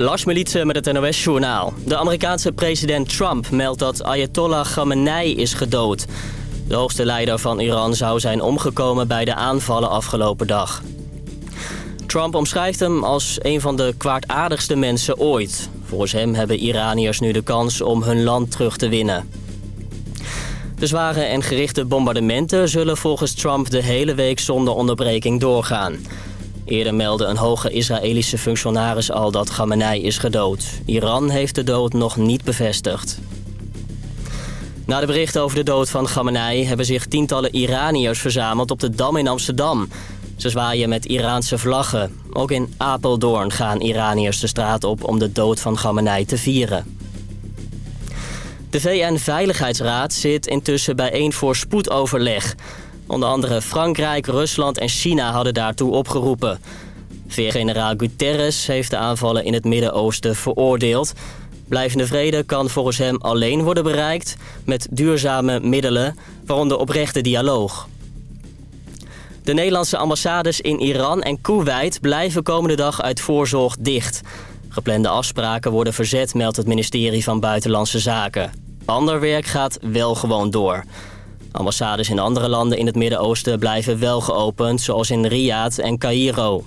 Lars Militse met het NOS-journaal. De Amerikaanse president Trump meldt dat Ayatollah Khamenei is gedood. De hoogste leider van Iran zou zijn omgekomen bij de aanvallen afgelopen dag. Trump omschrijft hem als een van de kwaadaardigste mensen ooit. Volgens hem hebben Iraniërs nu de kans om hun land terug te winnen. De zware en gerichte bombardementen zullen volgens Trump de hele week zonder onderbreking doorgaan. Eerder meldde een hoge Israëlische functionaris al dat Khamenei is gedood. Iran heeft de dood nog niet bevestigd. Na de berichten over de dood van Khamenei hebben zich tientallen Iraniërs verzameld op de Dam in Amsterdam. Ze zwaaien met Iraanse vlaggen. Ook in Apeldoorn gaan Iraniërs de straat op om de dood van Khamenei te vieren. De VN-veiligheidsraad zit intussen bijeen voor spoedoverleg. Onder andere Frankrijk, Rusland en China hadden daartoe opgeroepen. VN-generaal Guterres heeft de aanvallen in het Midden-Oosten veroordeeld. Blijvende vrede kan volgens hem alleen worden bereikt met duurzame middelen, waaronder oprechte dialoog. De Nederlandse ambassades in Iran en Kuwait blijven komende dag uit voorzorg dicht. Geplande afspraken worden verzet, meldt het ministerie van Buitenlandse Zaken. Ander werk gaat wel gewoon door. Ambassades in andere landen in het Midden-Oosten blijven wel geopend, zoals in Riyadh en Cairo.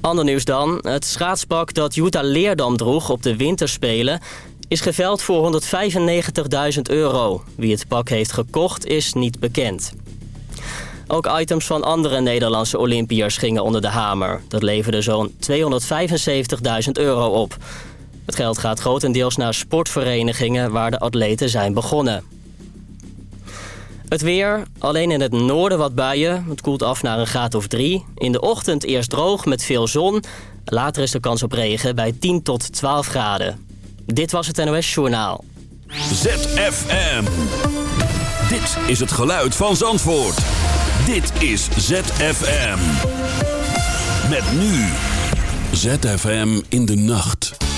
Ander nieuws dan. Het schaatspak dat Jutta Leerdam droeg op de winterspelen... is geveld voor 195.000 euro. Wie het pak heeft gekocht is niet bekend. Ook items van andere Nederlandse Olympiërs gingen onder de hamer. Dat leverde zo'n 275.000 euro op. Het geld gaat grotendeels naar sportverenigingen waar de atleten zijn begonnen. Het weer, alleen in het noorden wat buien. Het koelt af naar een graad of 3. In de ochtend eerst droog met veel zon. Later is de kans op regen bij 10 tot 12 graden. Dit was het NOS Journaal. ZFM. Dit is het geluid van Zandvoort. Dit is ZFM. Met nu. ZFM in de nacht.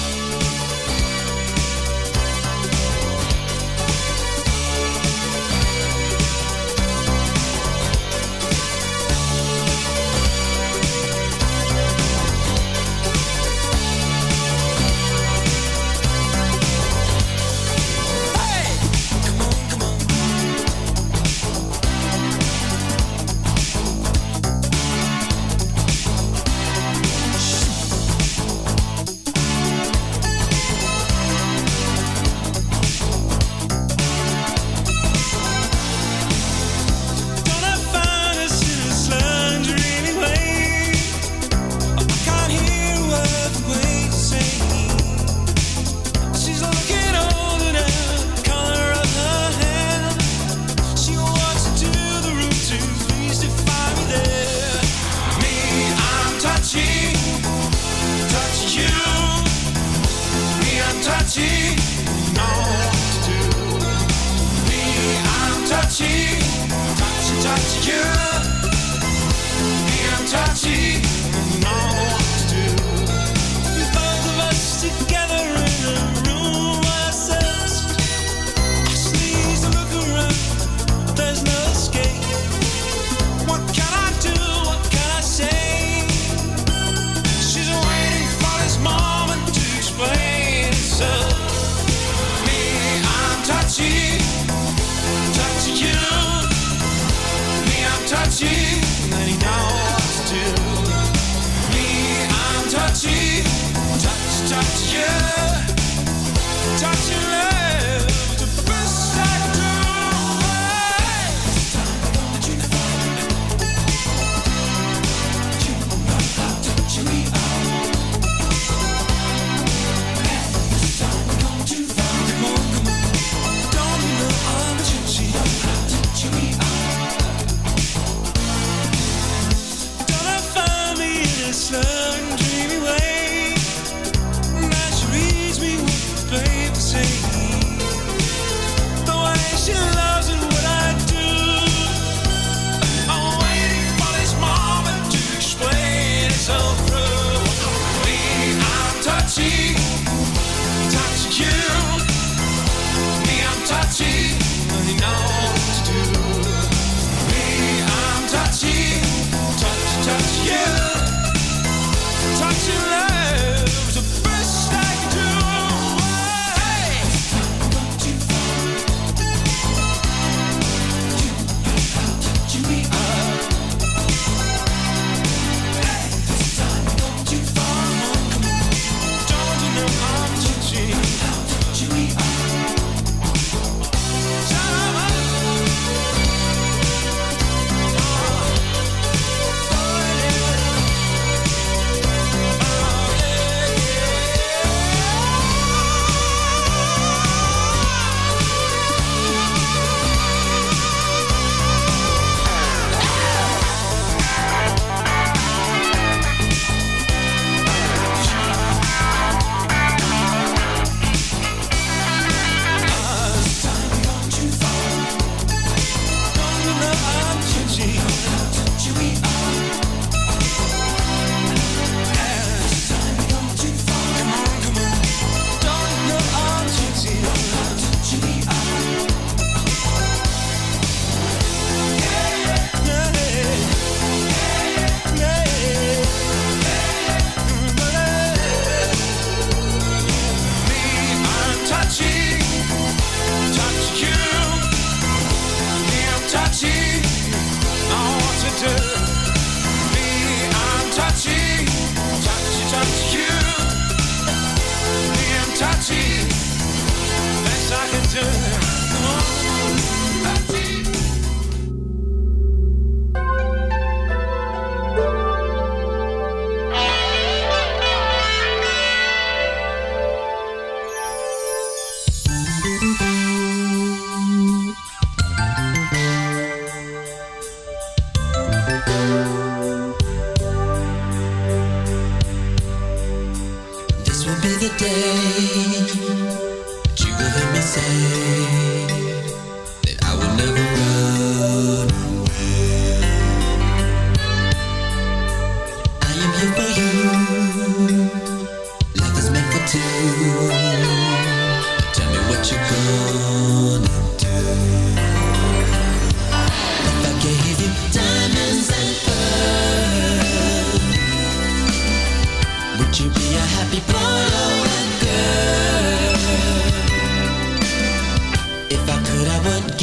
would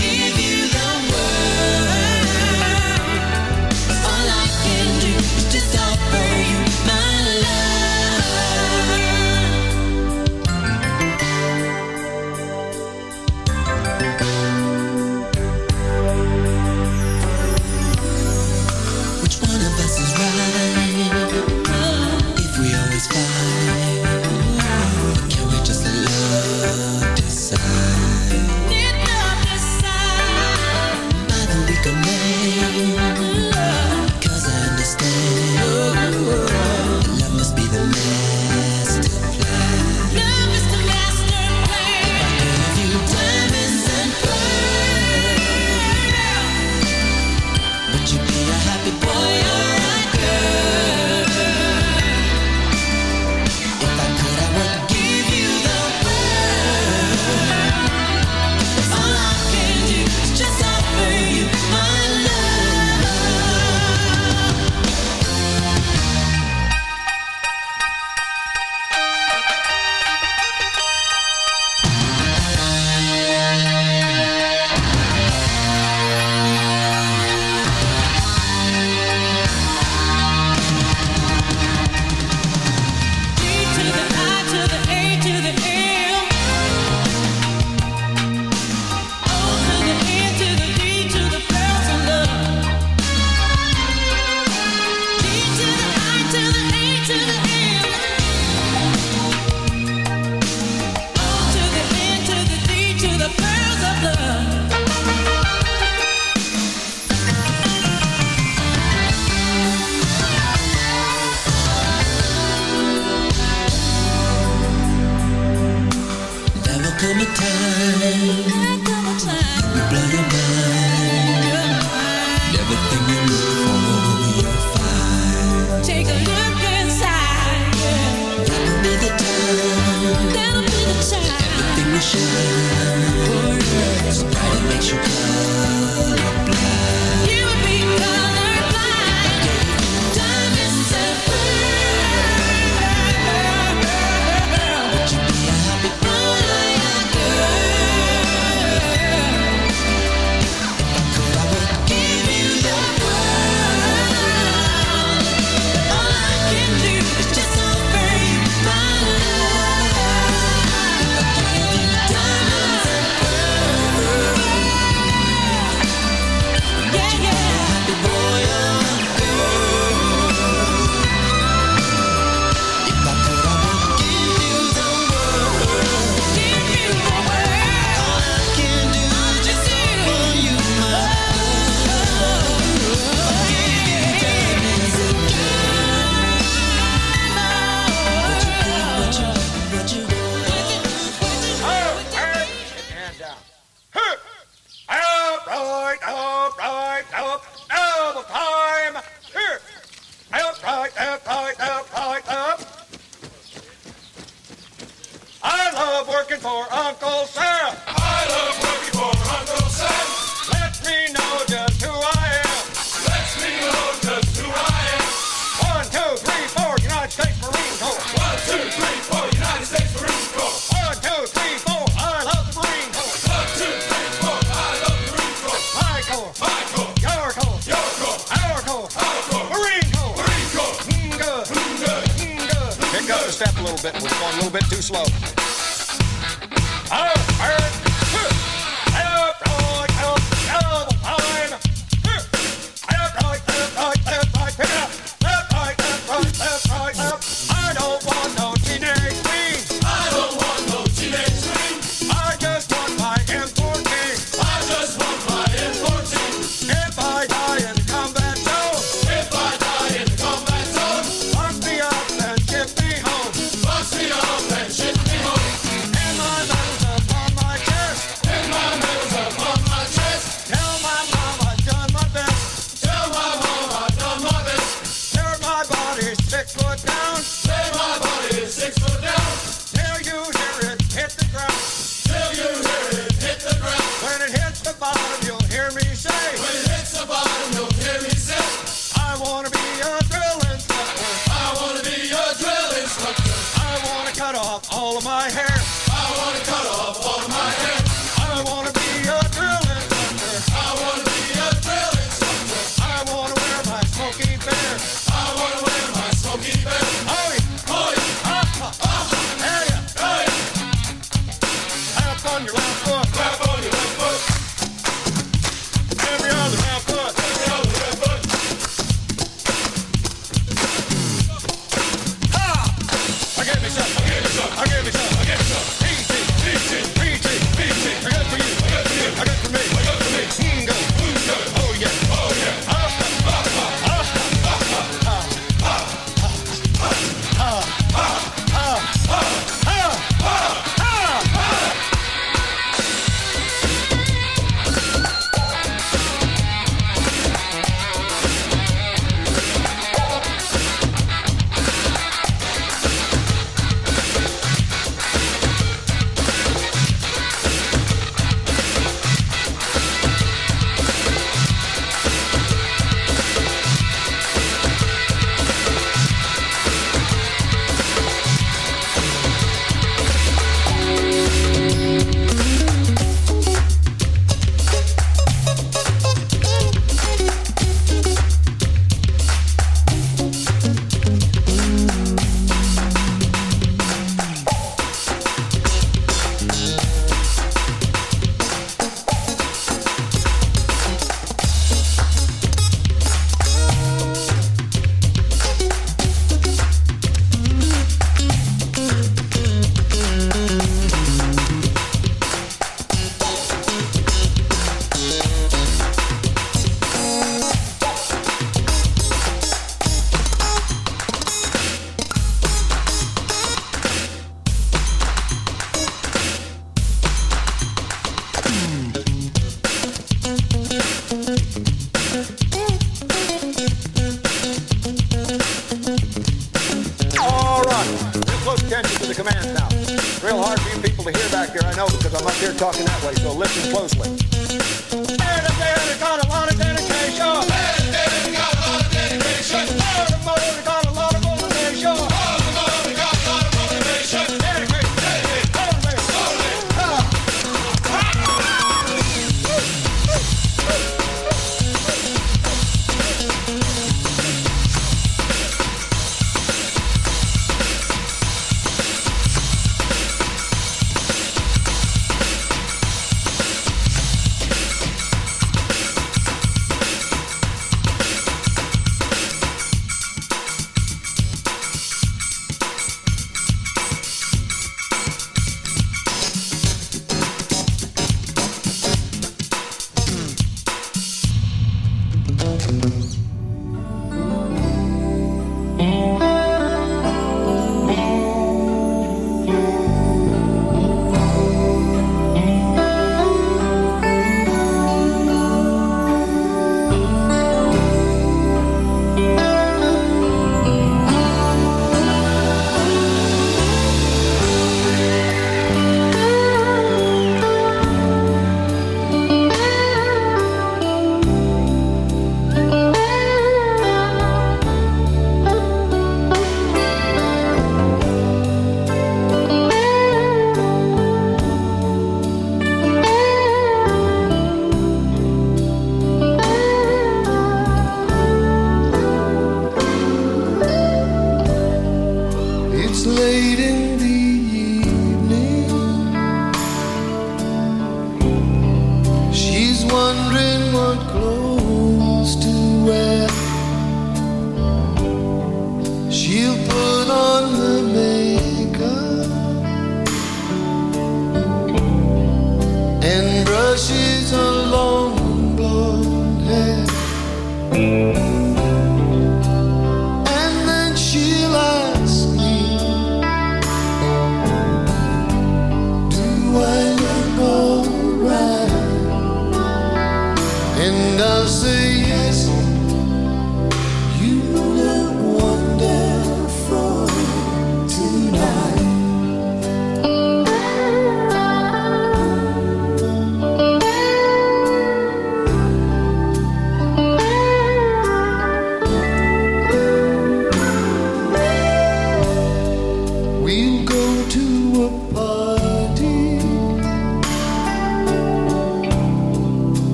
slow.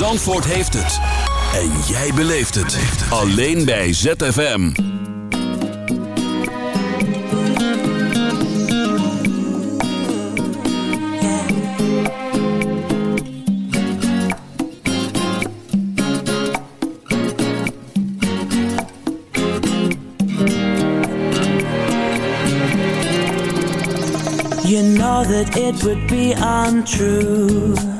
Zandvoort heeft het. En jij beleeft het. Alleen bij ZFM. You know that it would be untrue.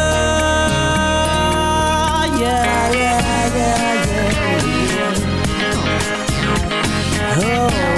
Yeah, yeah, yeah, yeah. my oh.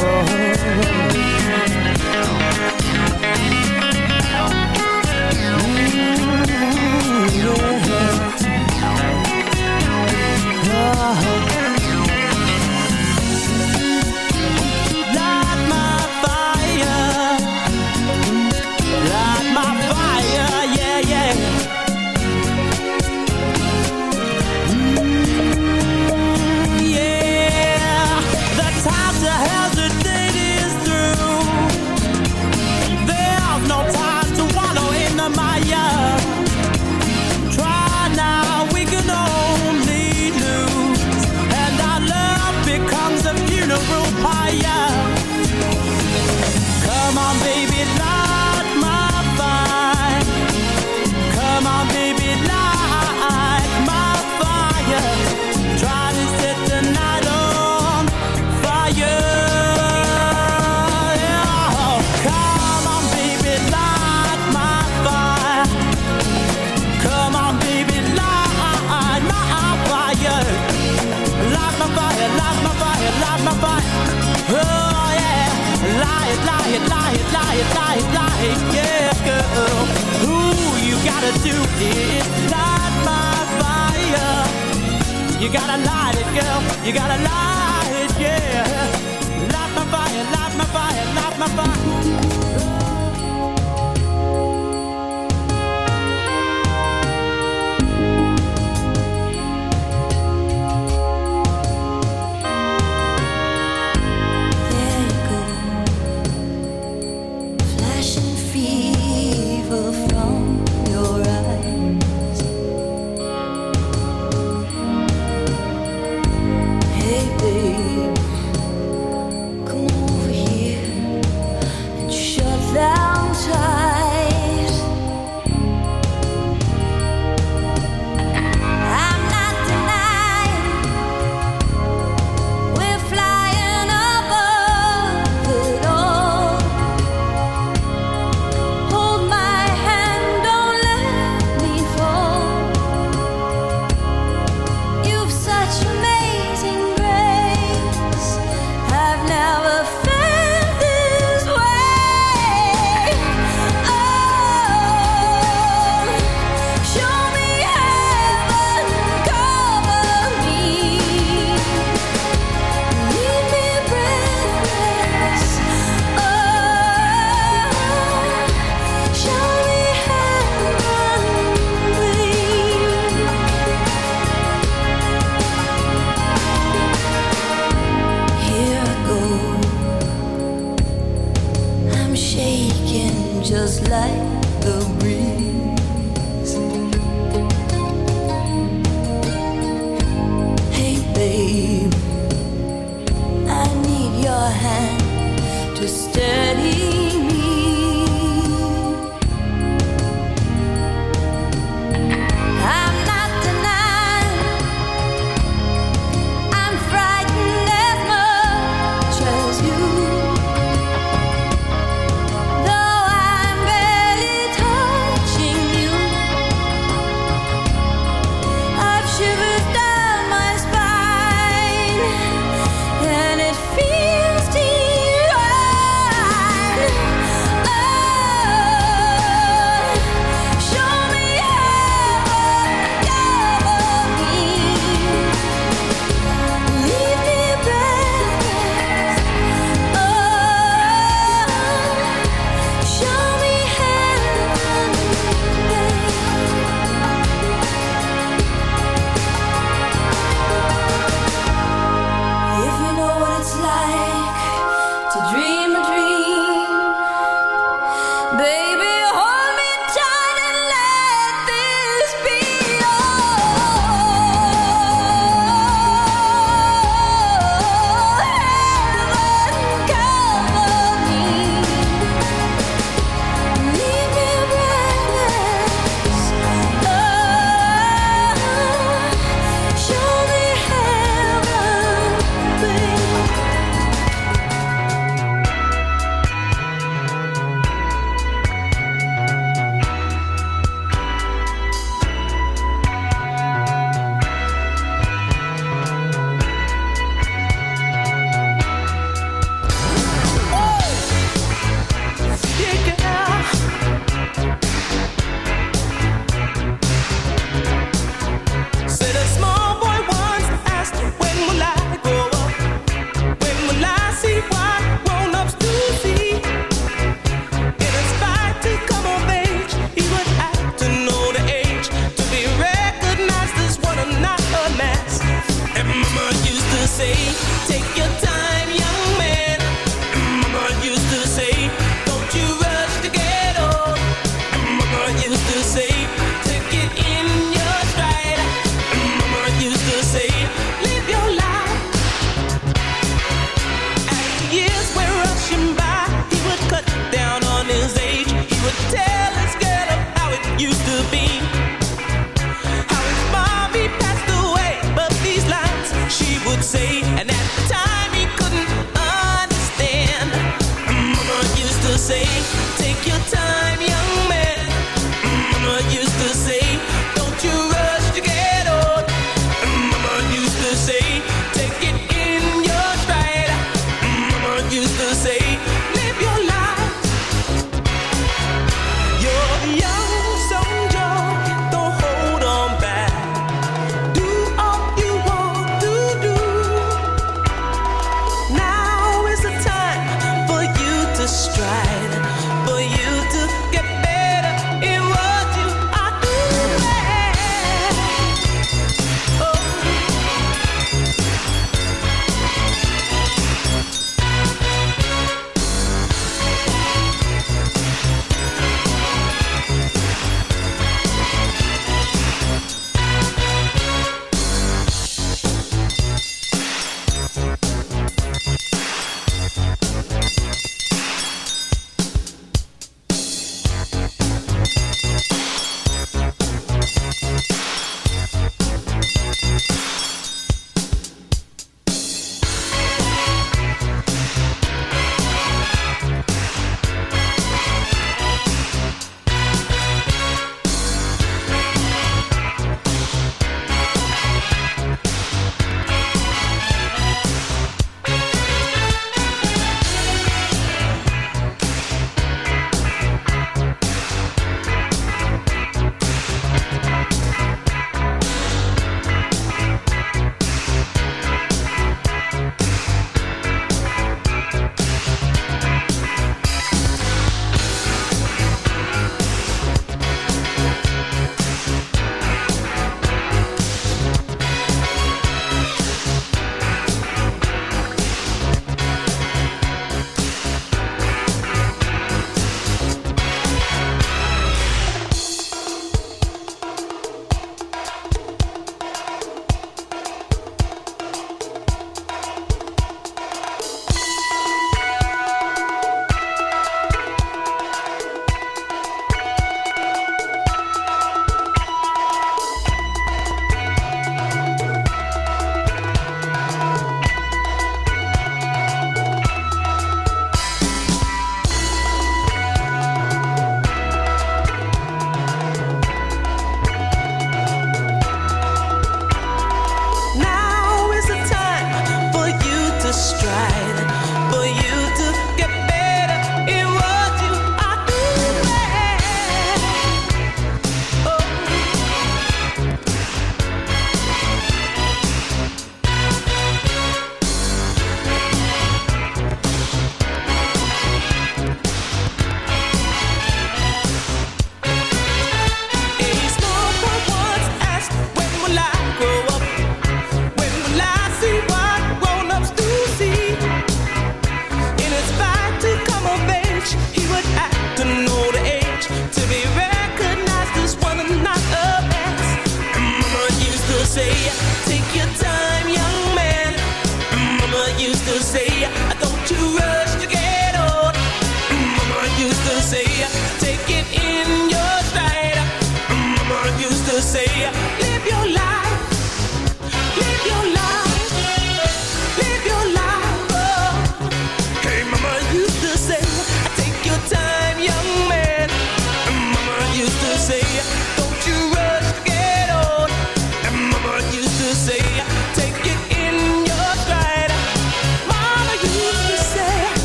Used to be.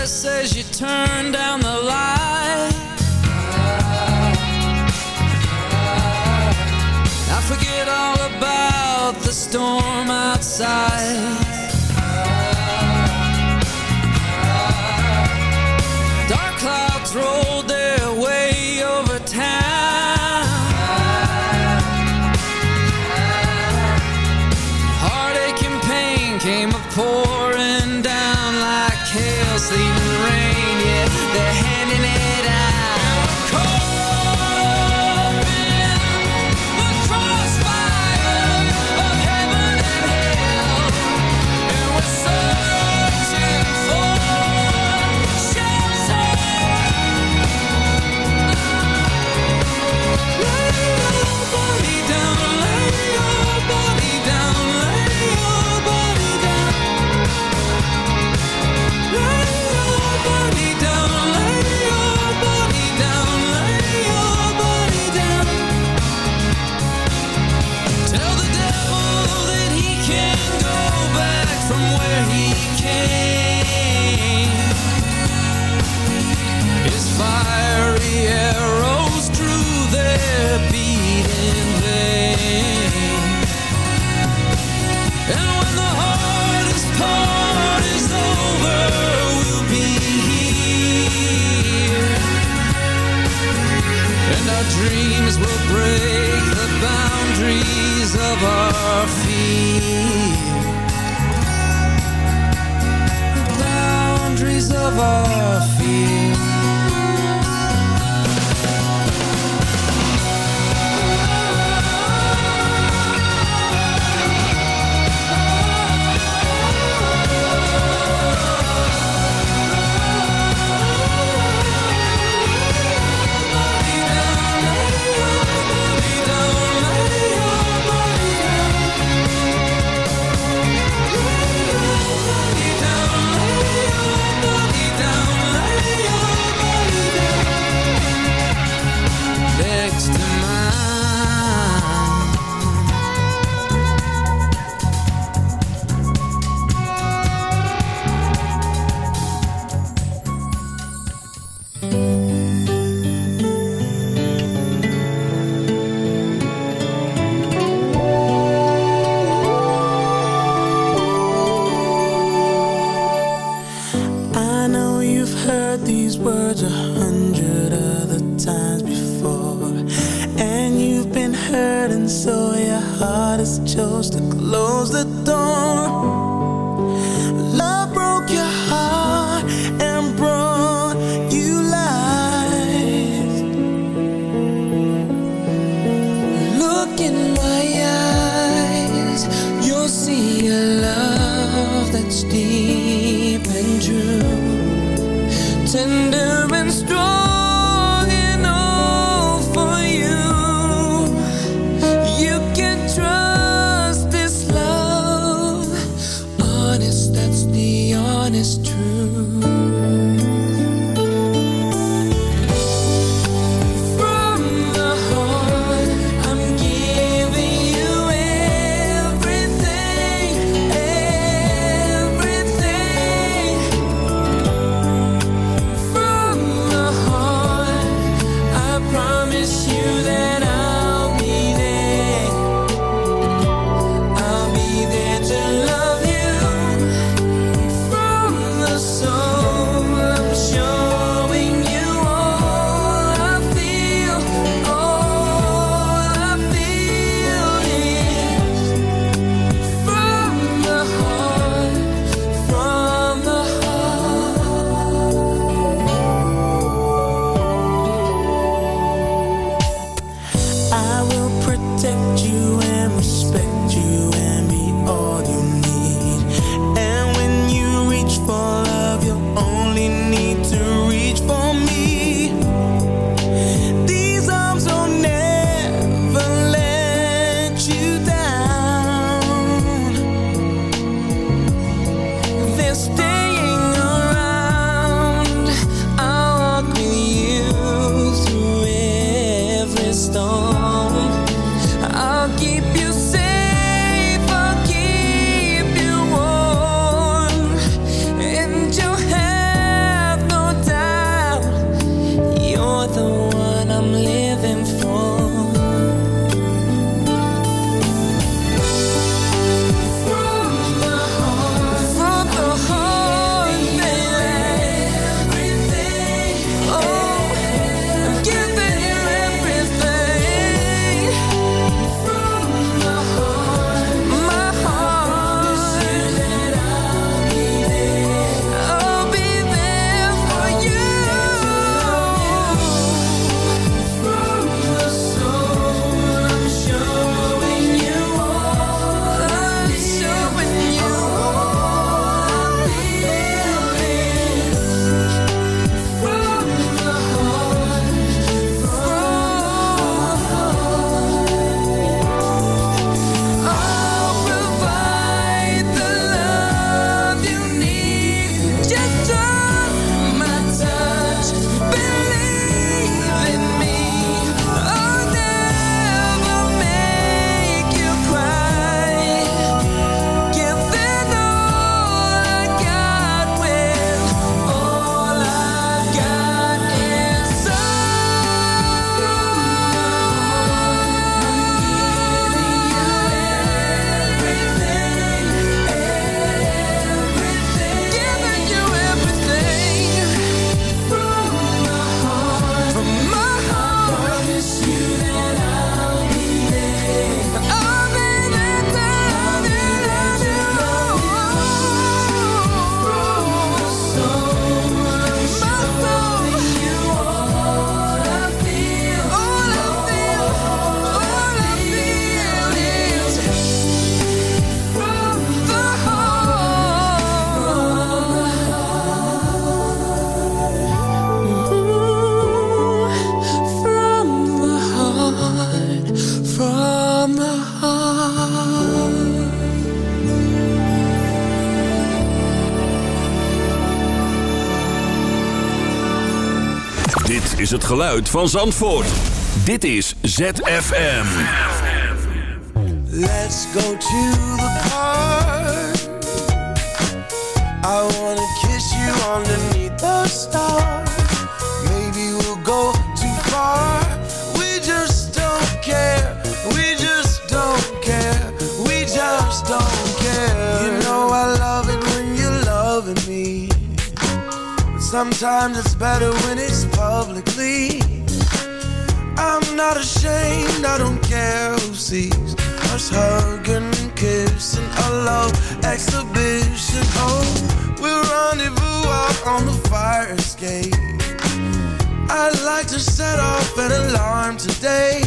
dress as you turn down the light. I forget all about the storm outside. from where he came. His fiery arrows drew their beating vein. And when the hardest part is over, we'll be here. And our dreams will break the boundaries of our fear. of our fears. Geluid van Zandvoort. Dit is ZFM. Let's go to the park. I wanna kiss you underneath the stars. Maybe we'll go too far. We just don't care. We just don't care. We just don't care. You know I love it when you're loving me. But sometimes it's better when it's publicly. I'm not ashamed, I don't care who sees us hugging and kissing a love exhibition. Oh, we'll rendezvous out on the fire escape. I'd like to set off an alarm today.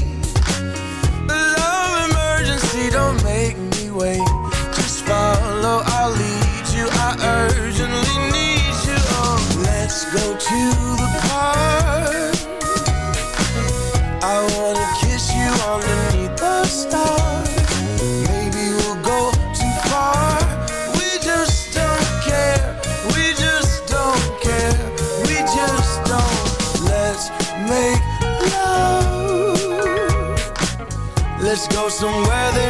A love emergency, don't make me wait. Just follow, I'll lead you. I urgently go to the. I wanna kiss you underneath the stars. Maybe we'll go too far. We just don't care. We just don't care. We just don't. Let's make love. Let's go somewhere they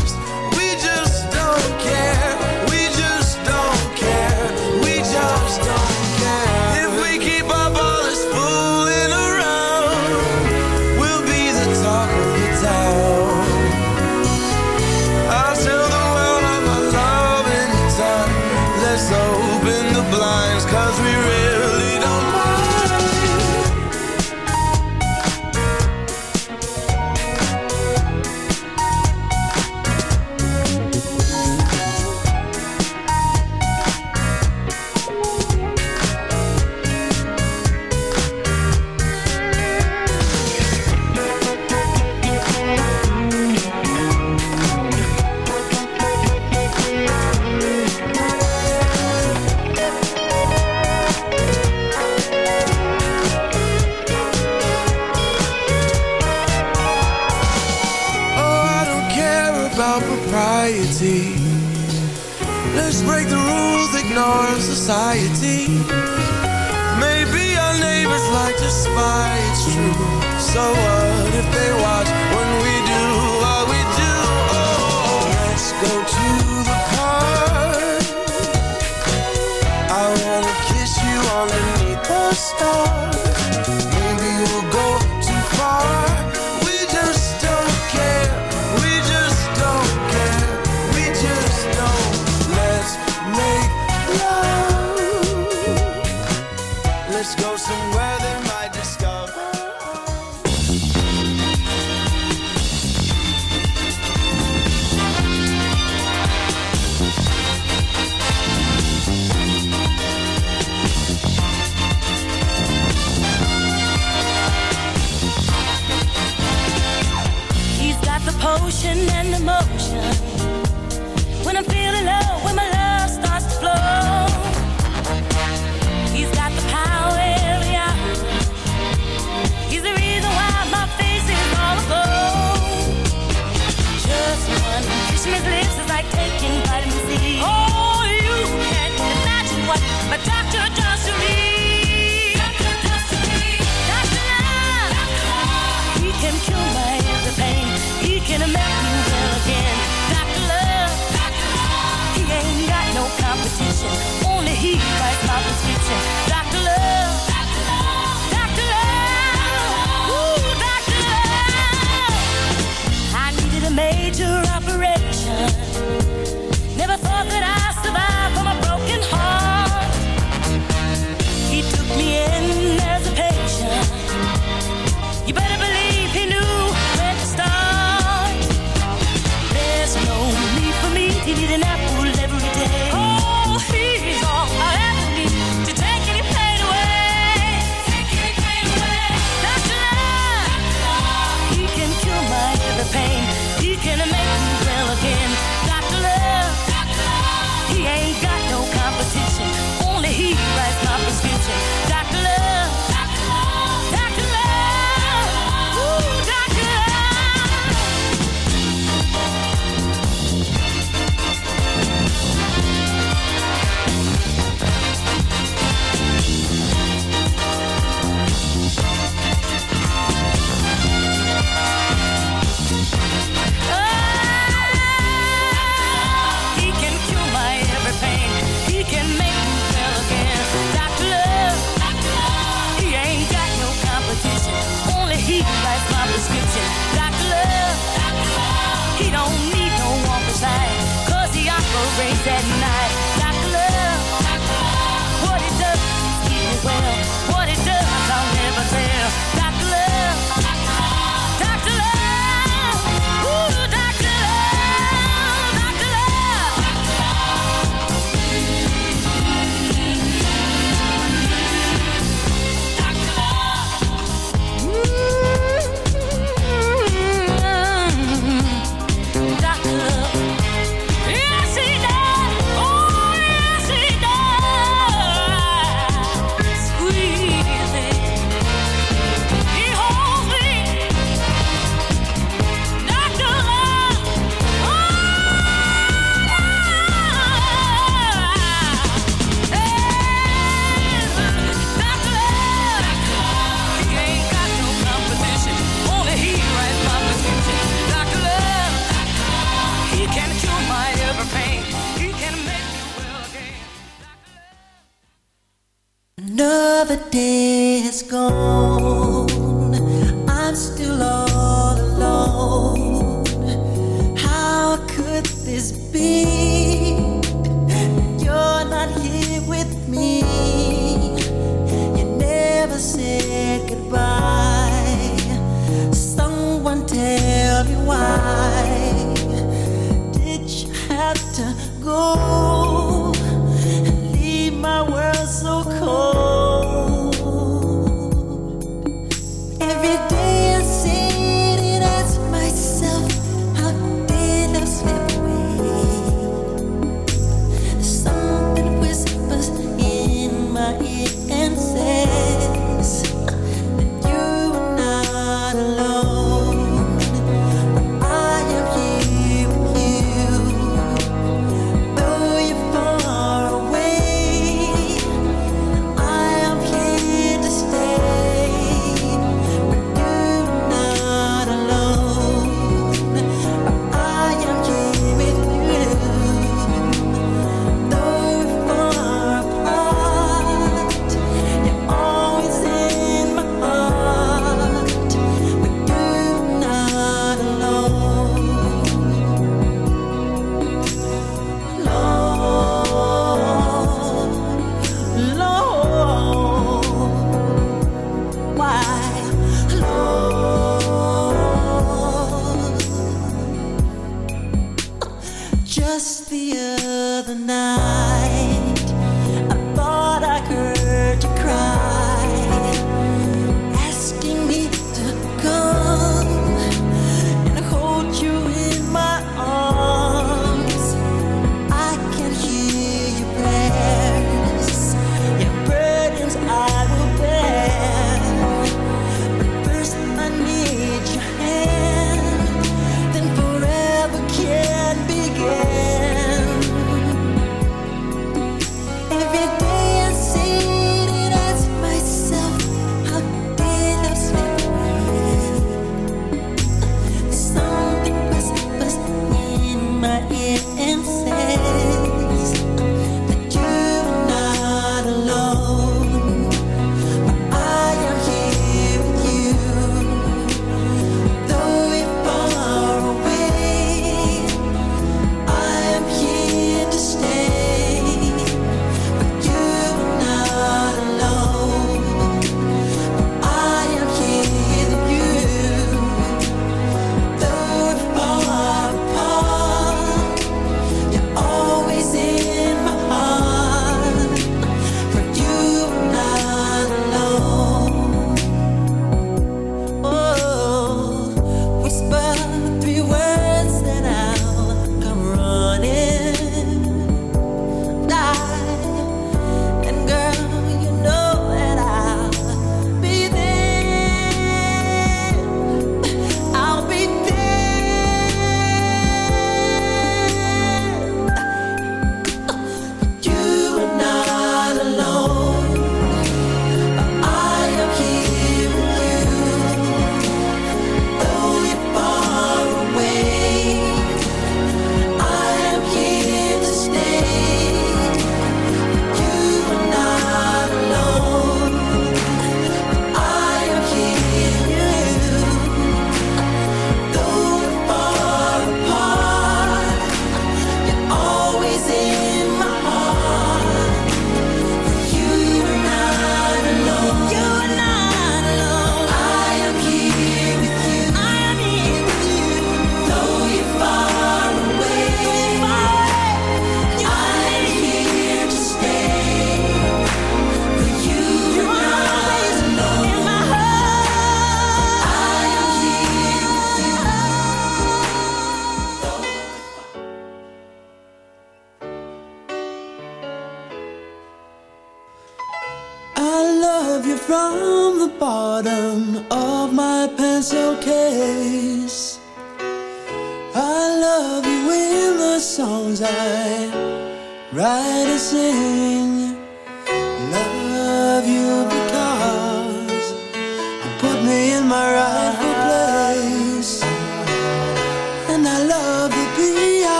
position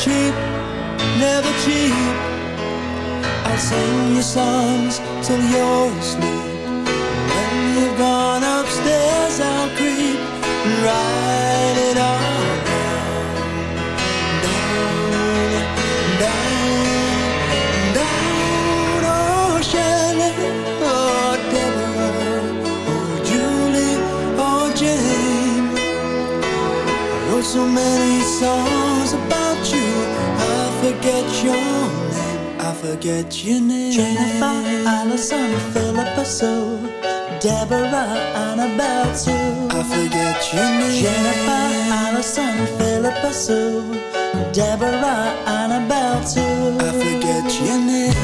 Cheap, never cheap. I'll sing your songs till you're asleep. When you've gone upstairs, I'll creep and write it all down, down, down. Shelley, oh, Deborah, oh, Julie, oh, Jane. I wrote so many songs you, forget your name. I forget your name. Jennifer, Allison, Philippa Sue, Deborah, Annabelle Sue. I forget your name. Jennifer, Allison, Philippa Sue, Deborah, Annabelle Sue. I forget your name.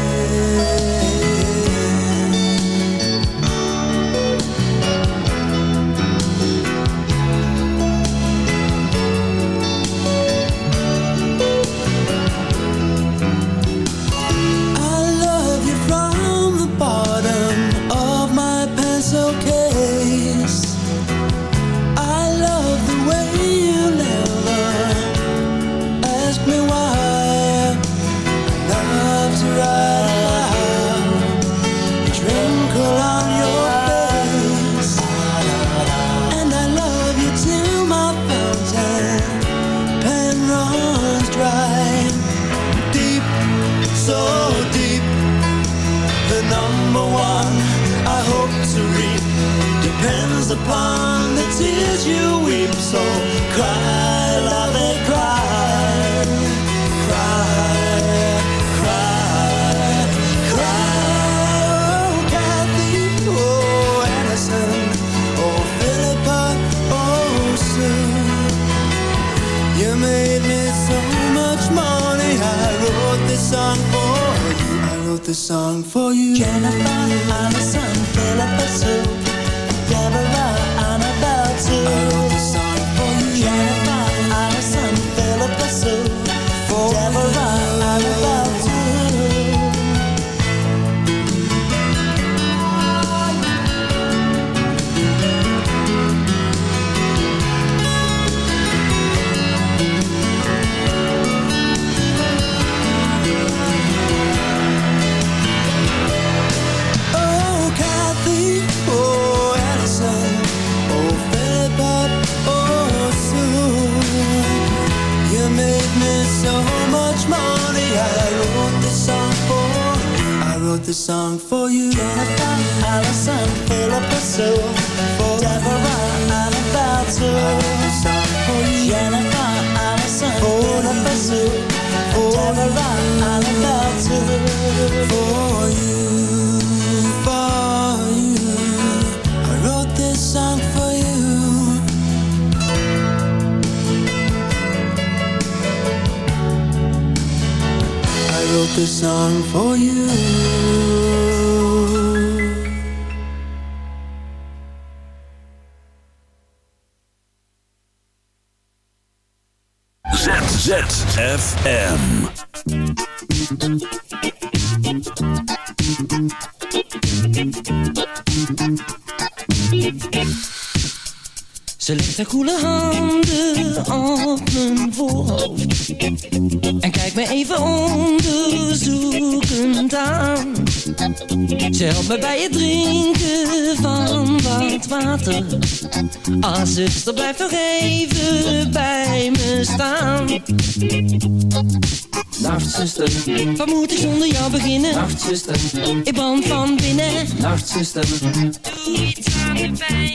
Upon the tears you weep. So En kijkt me even onderzoekend aan Ze helpt me bij het drinken van wat water Ah, zuster, blijf nog even bij me staan Nacht, zuster. Wat moet ik zonder jou beginnen? Nacht, zuster. Ik brand van binnen. Nacht, zuster. Doe iets aan de pijn.